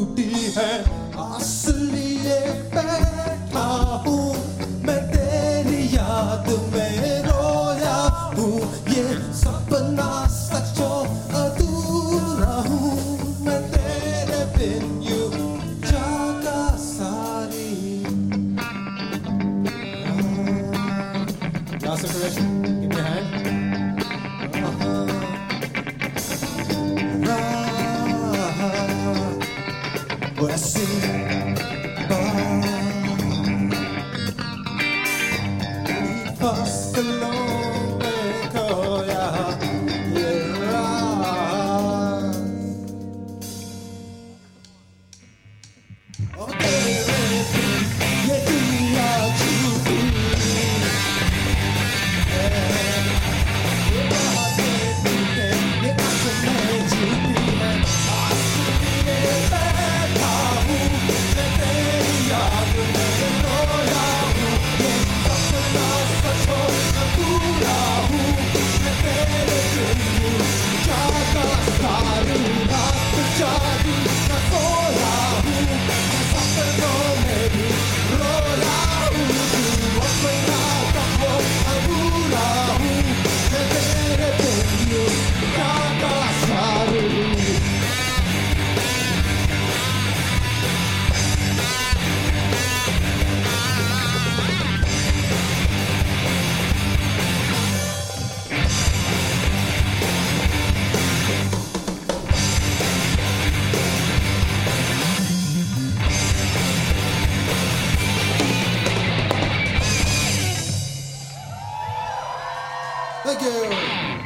ٹوٹی ہے۔ آس لیے بیٹھا ہوں میں تیری یاد میں، رویا ہوں یہ سپنا سچو ادھورا ہوں۔ میں تیرے بن یوں جاگا ساری۔ What I see, fast along the Thank you.